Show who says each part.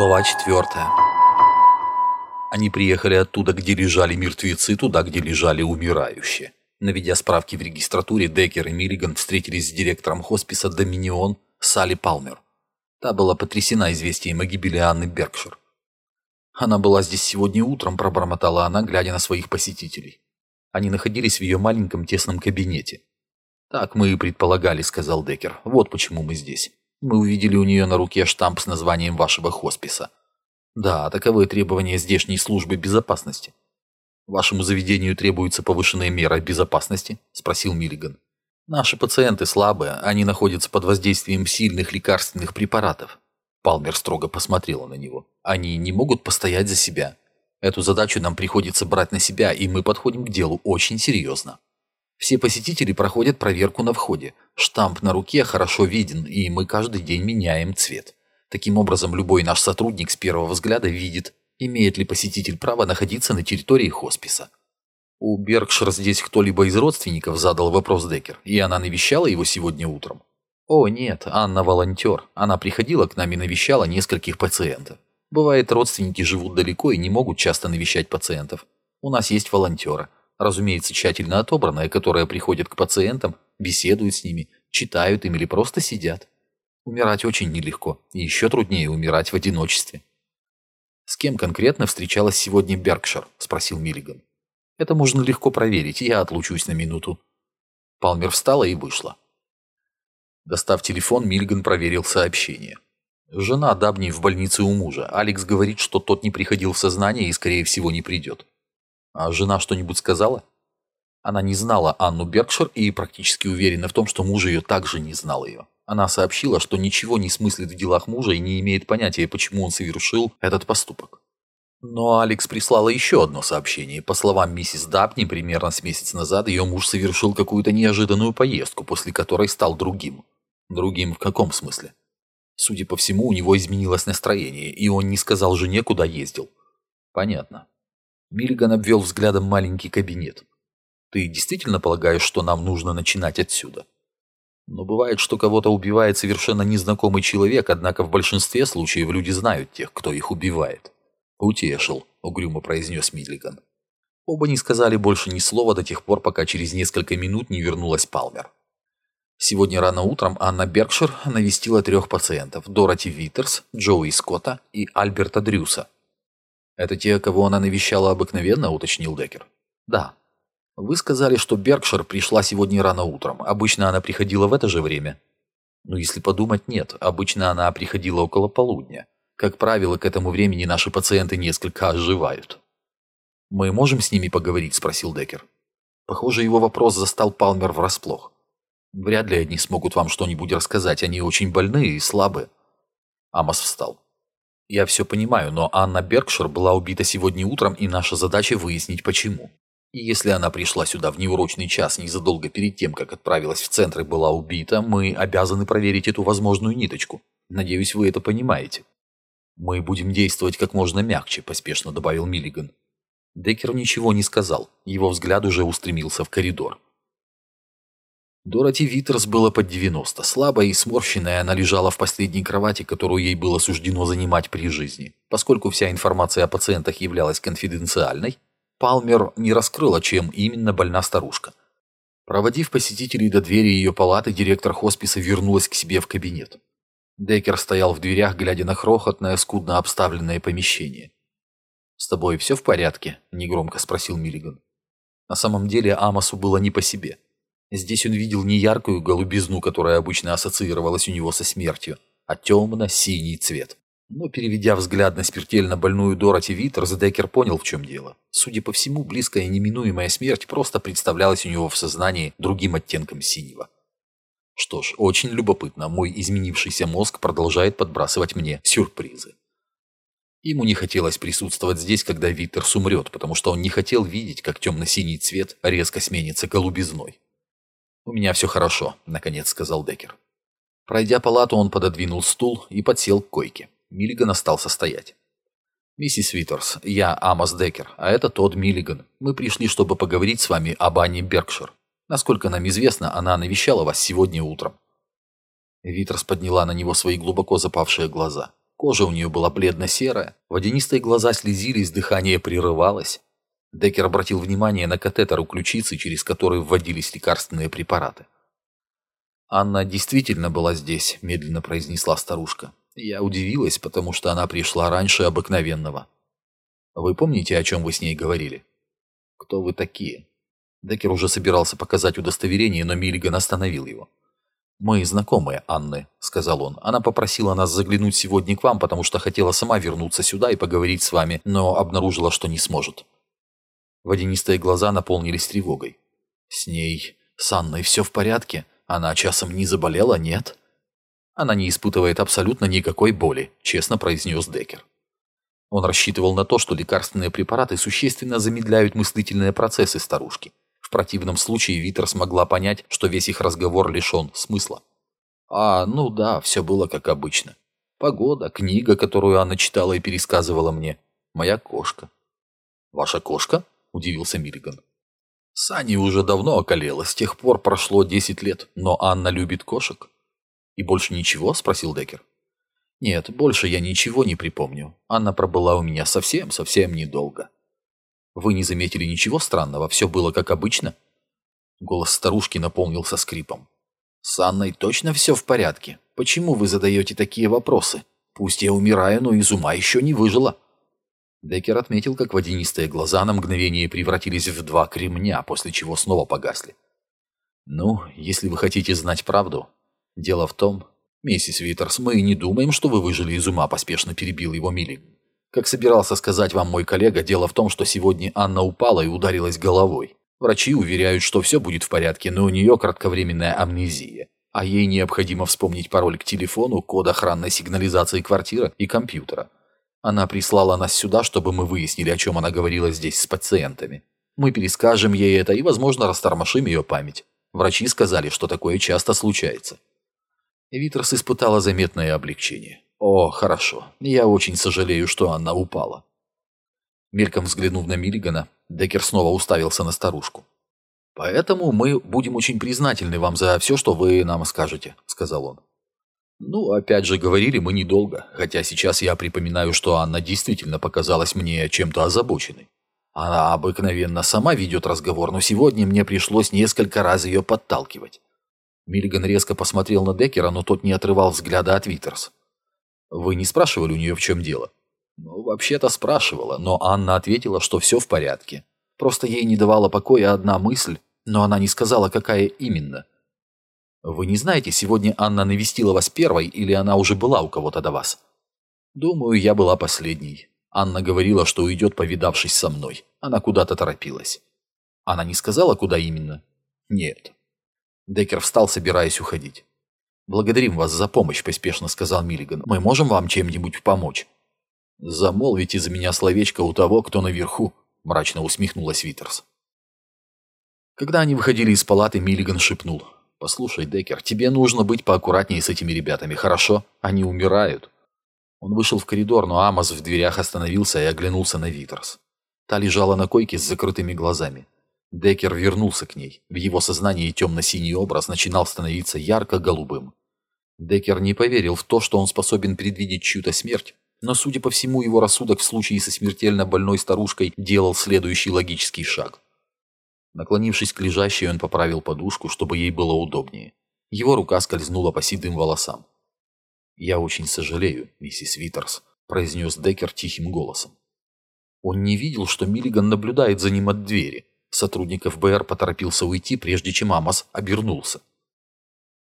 Speaker 1: Глава четвертая. Они приехали оттуда, где лежали мертвецы, туда, где лежали умирающие. Наведя справки в регистратуре, Деккер и Миллиган встретились с директором хосписа «Доминион» Салли Палмер. Та была потрясена известием о гибели Анны Беркшир. «Она была здесь сегодня утром», – пробормотала она, глядя на своих посетителей. Они находились в ее маленьком тесном кабинете. «Так мы и предполагали», – сказал Деккер. «Вот почему мы здесь». Мы увидели у нее на руке штамп с названием вашего хосписа. Да, таковы требования здешней службы безопасности. Вашему заведению требуется повышенная мера безопасности? Спросил Миллиган. Наши пациенты слабые, они находятся под воздействием сильных лекарственных препаратов. Палмер строго посмотрела на него. Они не могут постоять за себя. Эту задачу нам приходится брать на себя, и мы подходим к делу очень серьезно. Все посетители проходят проверку на входе. Штамп на руке хорошо виден, и мы каждый день меняем цвет. Таким образом, любой наш сотрудник с первого взгляда видит, имеет ли посетитель право находиться на территории хосписа. У Бергшир здесь кто-либо из родственников задал вопрос Деккер, и она навещала его сегодня утром. О, нет, Анна волонтер. Она приходила к нам и навещала нескольких пациентов. Бывает, родственники живут далеко и не могут часто навещать пациентов. У нас есть волонтеры разумеется, тщательно отобранная, которая приходит к пациентам, беседует с ними, читают им или просто сидят. Умирать очень нелегко, и еще труднее умирать в одиночестве. «С кем конкретно встречалась сегодня Беркшир?» – спросил Миллиган. «Это можно легко проверить, я отлучусь на минуту». Палмер встала и вышла. Достав телефон, Миллиган проверил сообщение. Жена Дабни в больнице у мужа. Алекс говорит, что тот не приходил в сознание и, скорее всего, не придет. А жена что-нибудь сказала? Она не знала Анну Беркшир и практически уверена в том, что муж ее также не знал ее. Она сообщила, что ничего не смыслит в делах мужа и не имеет понятия, почему он совершил этот поступок. Но Алекс прислала еще одно сообщение. По словам миссис Дабни, примерно с месяц назад ее муж совершил какую-то неожиданную поездку, после которой стал другим. Другим в каком смысле? Судя по всему, у него изменилось настроение, и он не сказал жене, куда ездил. Понятно. Миллиган обвел взглядом маленький кабинет. «Ты действительно полагаешь, что нам нужно начинать отсюда?» Но бывает, что кого-то убивает совершенно незнакомый человек, однако в большинстве случаев люди знают тех, кто их убивает. «Утешил», — угрюмо произнес Миллиган. Оба не сказали больше ни слова до тех пор, пока через несколько минут не вернулась Палмер. Сегодня рано утром Анна Беркшир навестила трех пациентов – Дороти Виттерс, Джоуи Скотта и Альберта Дрюса – «Это те, кого она навещала обыкновенно?» – уточнил Деккер. «Да». «Вы сказали, что Беркшир пришла сегодня рано утром. Обычно она приходила в это же время?» «Ну, если подумать, нет. Обычно она приходила около полудня. Как правило, к этому времени наши пациенты несколько оживают». «Мы можем с ними поговорить?» – спросил Деккер. Похоже, его вопрос застал Палмер врасплох. «Вряд ли они смогут вам что-нибудь рассказать. Они очень больные и слабые». Амос встал. Я все понимаю, но Анна Беркшир была убита сегодня утром, и наша задача выяснить почему. И если она пришла сюда в неурочный час незадолго перед тем, как отправилась в центр и была убита, мы обязаны проверить эту возможную ниточку. Надеюсь, вы это понимаете. Мы будем действовать как можно мягче, поспешно добавил Миллиган. Деккер ничего не сказал, его взгляд уже устремился в коридор. Дороти Витерс было под 90. Слабая и сморщенная, она лежала в последней кровати, которую ей было суждено занимать при жизни. Поскольку вся информация о пациентах являлась конфиденциальной, Палмер не раскрыла, чем именно больна старушка. Проводив посетителей до двери ее палаты, директор хосписа вернулась к себе в кабинет. Деккер стоял в дверях, глядя на крохотное, скудно обставленное помещение. «С тобой все в порядке?» – негромко спросил Миллиган. На самом деле Амосу было не по себе – Здесь он видел не яркую голубизну, которая обычно ассоциировалась у него со смертью, а темно-синий цвет. Но, переведя взгляд на смертельно больную Дороти Виттерс, Деккер понял, в чем дело. Судя по всему, близкая неминуемая смерть просто представлялась у него в сознании другим оттенком синего. Что ж, очень любопытно, мой изменившийся мозг продолжает подбрасывать мне сюрпризы. Ему не хотелось присутствовать здесь, когда Виттерс умрет, потому что он не хотел видеть, как темно-синий цвет резко сменится голубизной. «У меня все хорошо», — наконец сказал Деккер. Пройдя палату, он пододвинул стул и подсел к койке. Миллиган остался стоять. «Миссис Виттерс, я Амос Деккер, а это Тодд Миллиган. Мы пришли, чтобы поговорить с вами об Анне Беркшир. Насколько нам известно, она навещала вас сегодня утром». Виттерс подняла на него свои глубоко запавшие глаза. Кожа у нее была бледно-серая, водянистые глаза слезились, дыхание прерывалось. Деккер обратил внимание на катетер у ключицы, через который вводились лекарственные препараты. «Анна действительно была здесь», – медленно произнесла старушка. Я удивилась, потому что она пришла раньше обыкновенного. «Вы помните, о чем вы с ней говорили?» «Кто вы такие?» Деккер уже собирался показать удостоверение, но Миллиган остановил его. «Мы знакомые Анны», — сказал он. «Она попросила нас заглянуть сегодня к вам, потому что хотела сама вернуться сюда и поговорить с вами, но обнаружила, что не сможет». Водянистые глаза наполнились тревогой. «С ней, с Анной все в порядке? Она часом не заболела, нет?» «Она не испытывает абсолютно никакой боли», — честно произнес Деккер. Он рассчитывал на то, что лекарственные препараты существенно замедляют мыслительные процессы старушки. В противном случае Витер смогла понять, что весь их разговор лишен смысла. А, ну да, все было как обычно. Погода, книга, которую она читала и пересказывала мне. Моя кошка. «Ваша кошка?» – удивился Миллиган. Сани уже давно околела, с тех пор прошло 10 лет, но Анна любит кошек. «И больше ничего?» – спросил Деккер. «Нет, больше я ничего не припомню. Анна пробыла у меня совсем-совсем недолго». Вы не заметили ничего странного? Все было как обычно?» Голос старушки наполнился скрипом. «С Анной точно все в порядке? Почему вы задаете такие вопросы? Пусть я умираю, но из ума еще не выжила». Деккер отметил, как водянистые глаза на мгновение превратились в два кремня, после чего снова погасли. «Ну, если вы хотите знать правду, дело в том, миссис Виттерс, мы не думаем, что вы выжили из ума», поспешно перебил его Милли. Как собирался сказать вам мой коллега, дело в том, что сегодня Анна упала и ударилась головой. Врачи уверяют, что все будет в порядке, но у нее кратковременная амнезия. А ей необходимо вспомнить пароль к телефону, код охранной сигнализации квартиры и компьютера. Она прислала нас сюда, чтобы мы выяснили, о чем она говорила здесь с пациентами. Мы перескажем ей это и, возможно, растормошим ее память. Врачи сказали, что такое часто случается. Витрос испытала заметное облегчение. «О, хорошо. Я очень сожалею, что она упала». Мельком взглянув на Миллигана, Деккер снова уставился на старушку. «Поэтому мы будем очень признательны вам за все, что вы нам скажете», — сказал он. «Ну, опять же, говорили мы недолго, хотя сейчас я припоминаю, что Анна действительно показалась мне чем-то озабоченной. Она обыкновенно сама ведет разговор, но сегодня мне пришлось несколько раз ее подталкивать». Миллиган резко посмотрел на Деккера, но тот не отрывал взгляда от Витерс. Вы не спрашивали у нее, в чем дело? Ну, вообще-то спрашивала, но Анна ответила, что все в порядке. Просто ей не давала покоя одна мысль, но она не сказала, какая именно. Вы не знаете, сегодня Анна навестила вас первой или она уже была у кого-то до вас? Думаю, я была последней. Анна говорила, что уйдет, повидавшись со мной. Она куда-то торопилась. Она не сказала, куда именно? Нет. Деккер встал, собираясь уходить. «Благодарим вас за помощь», – поспешно сказал Миллиган. «Мы можем вам чем-нибудь помочь?» «Замолвите за меня словечко у того, кто наверху», – мрачно усмехнулась Витерс. Когда они выходили из палаты, Миллиган шепнул. «Послушай, Деккер, тебе нужно быть поаккуратнее с этими ребятами, хорошо? Они умирают». Он вышел в коридор, но Амос в дверях остановился и оглянулся на Витерс. Та лежала на койке с закрытыми глазами. Деккер вернулся к ней. В его сознании темно-синий образ начинал становиться ярко-голубым. Деккер не поверил в то, что он способен предвидеть чью-то смерть, но, судя по всему, его рассудок в случае со смертельно больной старушкой делал следующий логический шаг. Наклонившись к лежащей, он поправил подушку, чтобы ей было удобнее. Его рука скользнула по седым волосам. «Я очень сожалею, миссис Виттерс», – произнес Деккер тихим голосом. Он не видел, что Миллиган наблюдает за ним от двери. Сотрудник ФБР поторопился уйти, прежде чем Амос обернулся.